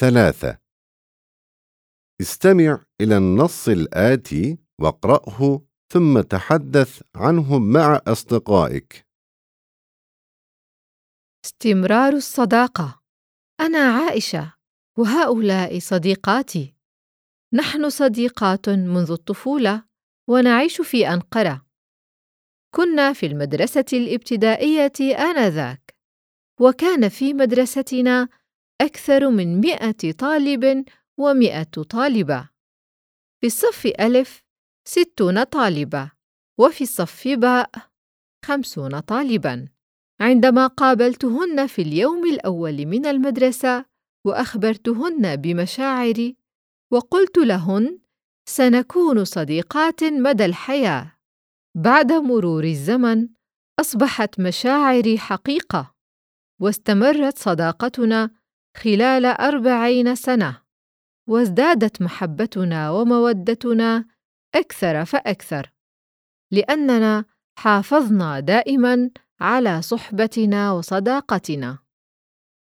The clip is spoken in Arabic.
ثلاثة. استمع إلى النص الآتي واقرأه ثم تحدث عنه مع أصدقائك. استمرار الصداقة. أنا عائشة وهؤلاء صديقاتي. نحن صديقات منذ الطفولة ونعيش في أنقرة. كنا في المدرسة الابتدائية آنذاك وكان في مدرستنا أكثر من مئة طالب ومئة طالبة. في الصف ألف ستون طالبة وفي الصف باء خمسون طالباً. عندما قابلتهن في اليوم الأول من المدرسة وأخبرتهن بمشاعري وقلت لهن سنكون صديقات مدى الحياة. بعد مرور الزمن أصبحت مشاعري حقيقة واستمرت صداقتنا خلال أربعين سنة. وازدادت محبتنا ومودتنا أكثر فأكثر لأننا حافظنا دائما على صحبتنا وصداقتنا.